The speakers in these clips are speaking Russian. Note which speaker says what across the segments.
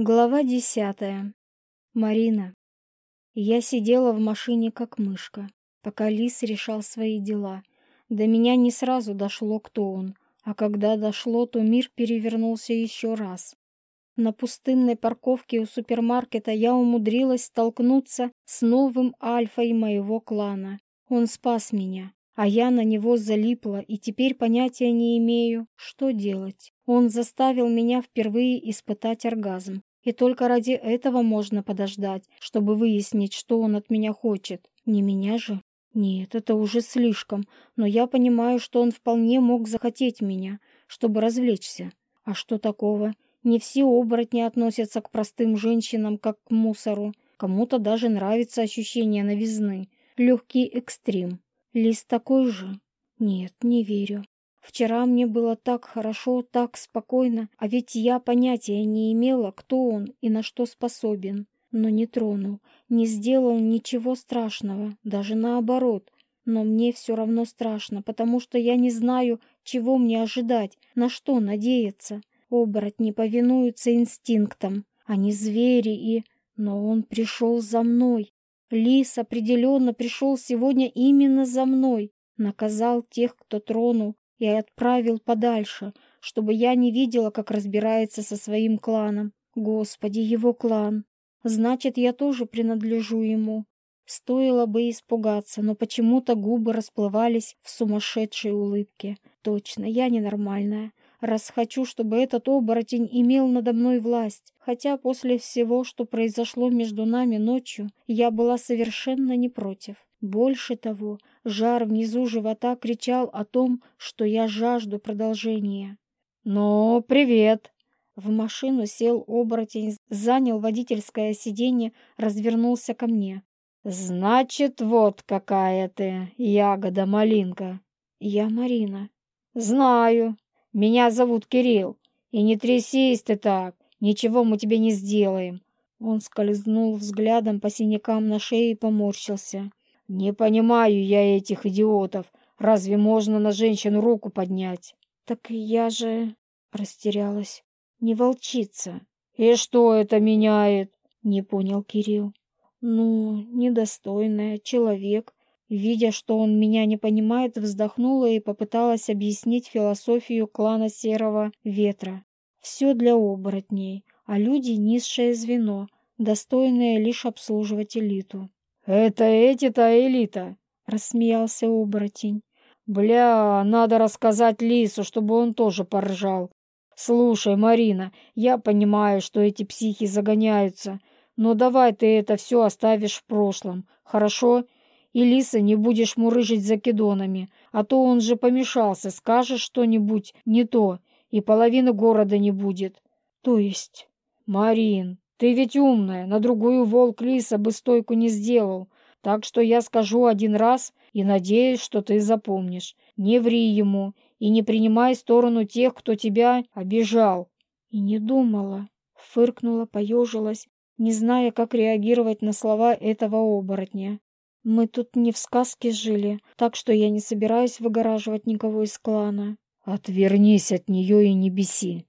Speaker 1: Глава десятая. Марина. Я сидела в машине как мышка, пока Лис решал свои дела. До меня не сразу дошло, кто он, а когда дошло, то мир перевернулся еще раз. На пустынной парковке у супермаркета я умудрилась столкнуться с новым альфой моего клана. Он спас меня, а я на него залипла и теперь понятия не имею, что делать. Он заставил меня впервые испытать оргазм. И только ради этого можно подождать, чтобы выяснить, что он от меня хочет. Не меня же? Нет, это уже слишком. Но я понимаю, что он вполне мог захотеть меня, чтобы развлечься. А что такого? Не все оборотни относятся к простым женщинам, как к мусору. Кому-то даже нравится ощущение новизны. Легкий экстрим. Лист такой же? Нет, не верю. Вчера мне было так хорошо, так спокойно, а ведь я понятия не имела, кто он и на что способен. Но не тронул, не сделал ничего страшного, даже наоборот. Но мне все равно страшно, потому что я не знаю, чего мне ожидать, на что надеяться. Оборотни повинуются инстинктам, они звери и... Но он пришел за мной. Лис определенно пришел сегодня именно за мной. Наказал тех, кто тронул, и отправил подальше, чтобы я не видела, как разбирается со своим кланом. Господи, его клан! Значит, я тоже принадлежу ему. Стоило бы испугаться, но почему-то губы расплывались в сумасшедшей улыбке. Точно, я ненормальная, раз хочу, чтобы этот оборотень имел надо мной власть. Хотя после всего, что произошло между нами ночью, я была совершенно не против. Больше того, жар внизу живота кричал о том, что я жажду продолжения.
Speaker 2: «Ну, привет!»
Speaker 1: В машину сел оборотень, занял водительское сиденье, развернулся ко мне.
Speaker 2: «Значит, вот какая ты, ягода-малинка!»
Speaker 1: «Я Марина».
Speaker 2: «Знаю. Меня зовут Кирилл. И не трясись ты так, ничего мы тебе не сделаем».
Speaker 1: Он скользнул взглядом по синякам на шее и поморщился.
Speaker 2: «Не понимаю я этих идиотов. Разве можно на женщину руку поднять?»
Speaker 1: «Так я же...» — растерялась. «Не волчица».
Speaker 2: «И что это меняет?»
Speaker 1: — не понял Кирилл. «Ну, недостойная, человек». Видя, что он меня не понимает, вздохнула и попыталась объяснить философию клана Серого Ветра. Все для оборотней, а люди — низшее звено, достойное лишь обслуживать элиту.
Speaker 2: «Это эти-то элита!»
Speaker 1: — рассмеялся оборотень.
Speaker 2: «Бля, надо рассказать Лису, чтобы он тоже поржал. Слушай, Марина, я понимаю, что эти психи загоняются, но давай ты это все оставишь в прошлом, хорошо? И Лиса не будешь мурыжить закидонами, а то он же помешался, скажешь что-нибудь не то, и половины города не будет».
Speaker 1: «То есть?»
Speaker 2: «Марин, ты ведь умная, на другую волк-лиса бы стойку не сделал. Так что я скажу один раз и надеюсь, что ты запомнишь. Не ври ему и не принимай сторону тех, кто тебя обижал.
Speaker 1: И не думала. Фыркнула, поежилась, не зная, как реагировать на слова этого оборотня. Мы тут не в сказке жили, так что я не собираюсь выгораживать никого из клана.
Speaker 2: Отвернись от нее и не беси.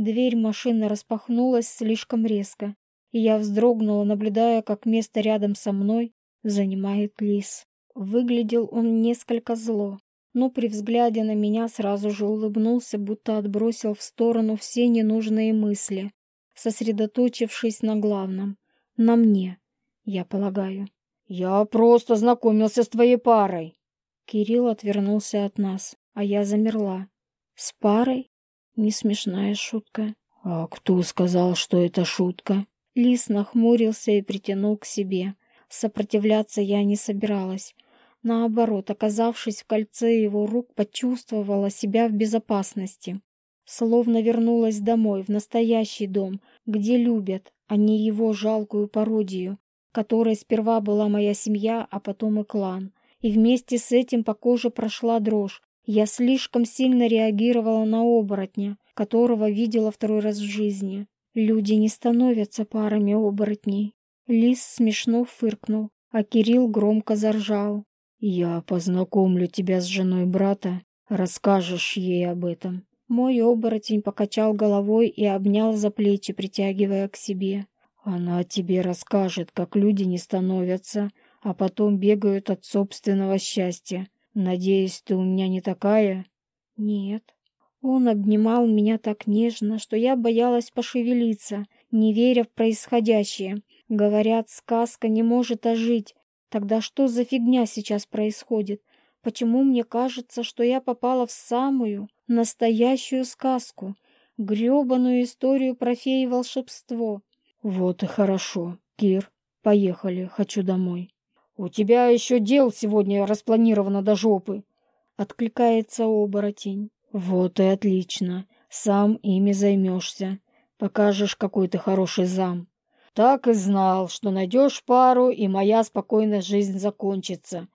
Speaker 1: Дверь машины распахнулась слишком резко, и я вздрогнула, наблюдая, как место рядом со мной занимает лис. Выглядел он несколько зло, но при взгляде на меня сразу же улыбнулся, будто отбросил в сторону все ненужные мысли, сосредоточившись на главном, на мне, я полагаю.
Speaker 2: «Я просто знакомился с твоей парой».
Speaker 1: Кирилл отвернулся от нас, а я замерла. «С парой?» Не смешная шутка.
Speaker 2: А кто сказал, что это шутка?
Speaker 1: Лис нахмурился и притянул к себе. Сопротивляться я не собиралась. Наоборот, оказавшись в кольце его рук, почувствовала себя в безопасности. Словно вернулась домой, в настоящий дом, где любят, а не его жалкую пародию, которой сперва была моя семья, а потом и клан. И вместе с этим по коже прошла дрожь, я слишком сильно реагировала на оборотня, которого видела второй раз в жизни. Люди не становятся парами оборотней. Лис смешно фыркнул, а Кирилл громко заржал.
Speaker 2: «Я познакомлю тебя с женой брата, расскажешь ей об этом.
Speaker 1: Мой оборотень покачал головой и обнял за плечи, притягивая к себе.
Speaker 2: Она тебе расскажет, как люди не становятся, а потом бегают от собственного счастья. Надеюсь, ты у меня не такая?
Speaker 1: Нет. Он обнимал меня так нежно, что я боялась пошевелиться, не веря в происходящее. Говорят, сказка не может ожить. Тогда что за фигня сейчас происходит? Почему мне кажется, что я попала в самую настоящую сказку, грёбаную историю про феи волшебство?
Speaker 2: Вот и хорошо, Кир, поехали, хочу домой. У тебя еще дел сегодня распланировано до жопы. Откликается оборотень. Вот и отлично. Сам ими займешься. Покажешь, какой ты хороший зам. Так и знал, что найдешь пару, и моя спокойная жизнь закончится.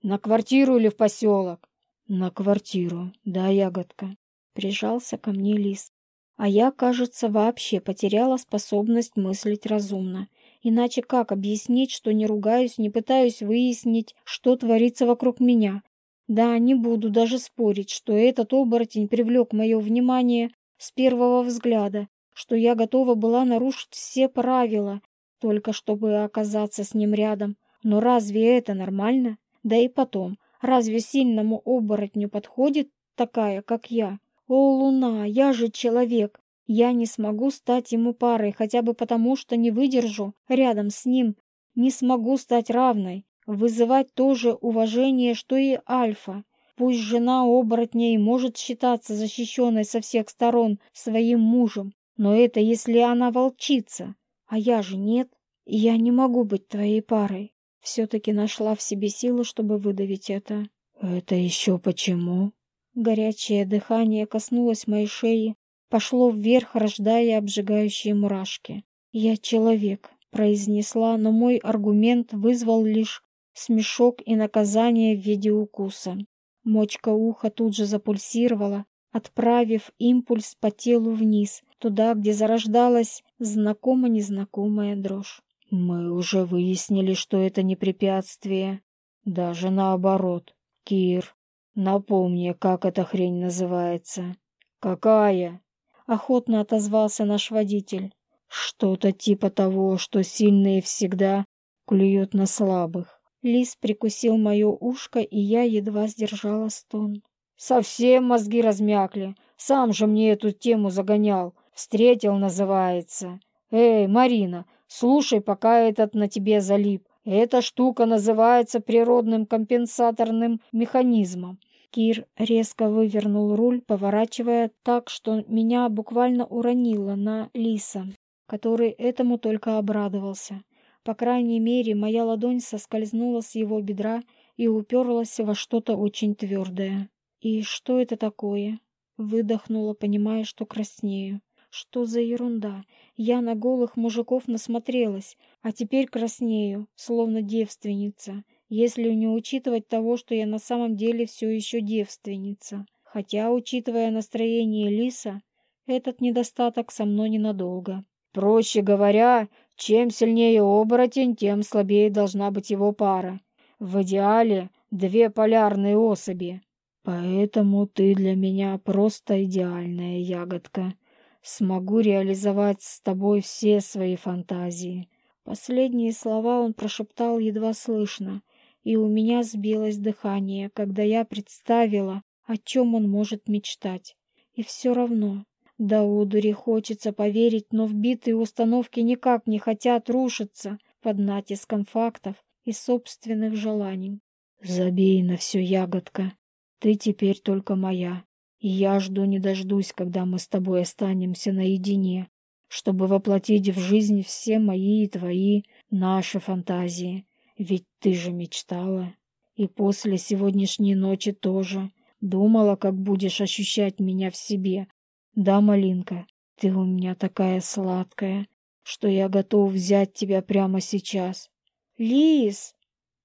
Speaker 2: На квартиру или в поселок? На квартиру, да, ягодка.
Speaker 1: Прижался ко мне лис. А я, кажется, вообще потеряла способность мыслить разумно. Иначе как объяснить, что не ругаюсь, не пытаюсь выяснить, что творится вокруг меня, да, не буду даже спорить, что этот оборотень привлек мое внимание с первого взгляда, что я готова была нарушить все правила, только чтобы оказаться с ним рядом. Но разве это нормально? Да и потом, разве сильному оборотню подходит такая, как я? О, луна, я же человек. Я не смогу стать ему парой, хотя бы потому, что не выдержу рядом с ним, не смогу стать равной вызывать то же уважение, что и Альфа. Пусть жена оборотня и может считаться защищенной со всех сторон своим мужем, но это если она волчица, а я же нет, я не могу быть твоей парой. Все-таки нашла в себе силы, чтобы выдавить это.
Speaker 2: Это еще почему?
Speaker 1: Горячее дыхание коснулось моей шеи, пошло вверх, рождая обжигающие мурашки. «Я человек», — произнесла, но мой аргумент вызвал лишь смешок и наказание в виде укуса. Мочка уха тут же запульсировала, отправив импульс по телу вниз, туда, где зарождалась знакомо-незнакомая дрожь.
Speaker 2: «Мы уже выяснили, что это не препятствие. Даже наоборот. Кир, напомни, как эта хрень называется». «Какая?» — охотно отозвался наш водитель. «Что-то типа того, что сильные всегда клюют на слабых».
Speaker 1: Лис прикусил мое ушко, и я едва сдержала стон.
Speaker 2: «Совсем мозги размякли. Сам же мне эту тему загонял. Встретил, называется. Эй, Марина, слушай, пока этот на тебе залип. Эта штука называется природным компенсаторным механизмом.
Speaker 1: Кир резко вывернул руль, поворачивая так, что меня буквально уронило на лиса, который этому только обрадовался. По крайней мере, моя ладонь соскользнула с его бедра и уперлась во что-то очень твердое. «И что это такое?» Выдохнула, понимая, что краснею. «Что за ерунда? Я на голых мужиков насмотрелась, а теперь краснею, словно девственница, если не учитывать того, что я на самом деле все еще девственница. Хотя, учитывая настроение Лиса, этот недостаток со мной ненадолго».
Speaker 2: «Проще говоря, чем сильнее оборотень, тем слабее должна быть его пара. В идеале две полярные особи. Поэтому ты для меня просто идеальная ягодка. Смогу реализовать с тобой все свои фантазии.
Speaker 1: Последние слова он прошептал едва слышно, и у меня сбилось дыхание, когда я представила, о чем он может мечтать. И все равно да удури хочется поверить, но вбитые установки никак не хотят рушиться под натиском фактов и собственных желаний.
Speaker 2: Забей на все, ягодка. Ты теперь только моя. И я жду не дождусь, когда мы с тобой останемся наедине, чтобы воплотить в жизнь все мои и твои, наши фантазии. Ведь ты же мечтала. И после сегодняшней ночи тоже. Думала, как будешь ощущать меня в себе, да, малинка, ты у меня такая сладкая, что я готов взять тебя прямо сейчас.
Speaker 1: Лис!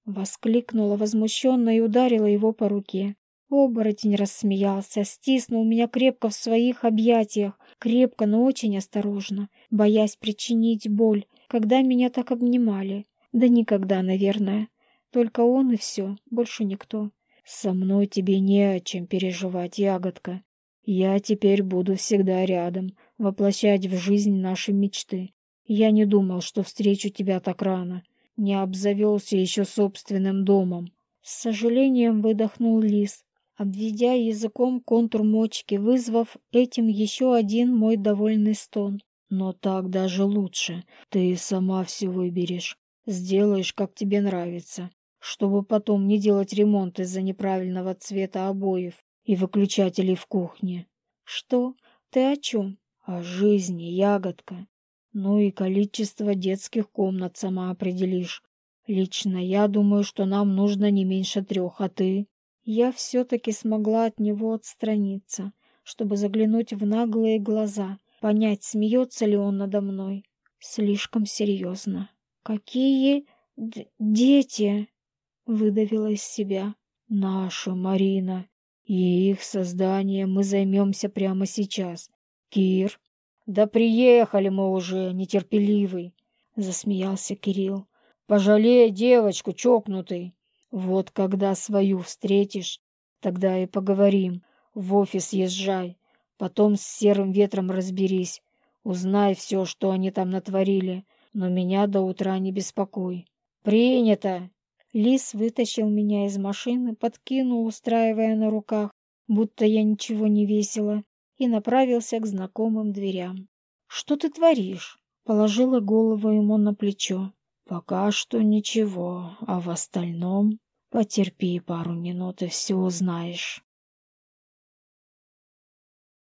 Speaker 1: Воскликнула возмущенно и ударила его по руке. Оборотень рассмеялся, стиснул меня крепко в своих объятиях, крепко, но очень осторожно, боясь причинить боль, когда меня так обнимали. Да никогда, наверное. Только он и все, больше никто.
Speaker 2: Со мной тебе не о чем переживать, ягодка. Я теперь буду всегда рядом, воплощать в жизнь наши мечты. Я не думал, что встречу тебя так рано. Не обзавелся еще собственным домом.
Speaker 1: С сожалением выдохнул лис, обведя языком контур мочки, вызвав этим еще один мой довольный стон.
Speaker 2: Но так даже лучше. Ты сама все выберешь. Сделаешь, как тебе нравится, чтобы потом не делать ремонт из-за неправильного цвета обоев и выключателей в кухне.
Speaker 1: Что? Ты о чем?
Speaker 2: О жизни, ягодка. Ну и количество детских комнат сама определишь. Лично я думаю, что нам нужно не меньше трех, а ты?
Speaker 1: Я все-таки смогла от него отстраниться, чтобы заглянуть в наглые глаза, понять, смеется ли он надо мной. Слишком серьезно. «Какие дети?» — выдавила из себя.
Speaker 2: «Наша Марина. И их созданием мы займемся прямо сейчас. Кир?» «Да приехали мы уже, нетерпеливый!» — засмеялся Кирилл. «Пожалей девочку, чокнутый. Вот когда свою встретишь, тогда и поговорим. В офис езжай, потом с серым ветром разберись. Узнай все, что они там натворили, но меня до утра не беспокой. Принято!»
Speaker 1: Лис вытащил меня из машины, подкинул, устраивая на руках, будто я ничего не весила, и направился к знакомым дверям. «Что ты творишь?» — положила голову ему на плечо.
Speaker 2: «Пока что ничего, а в остальном потерпи пару минут и все узнаешь».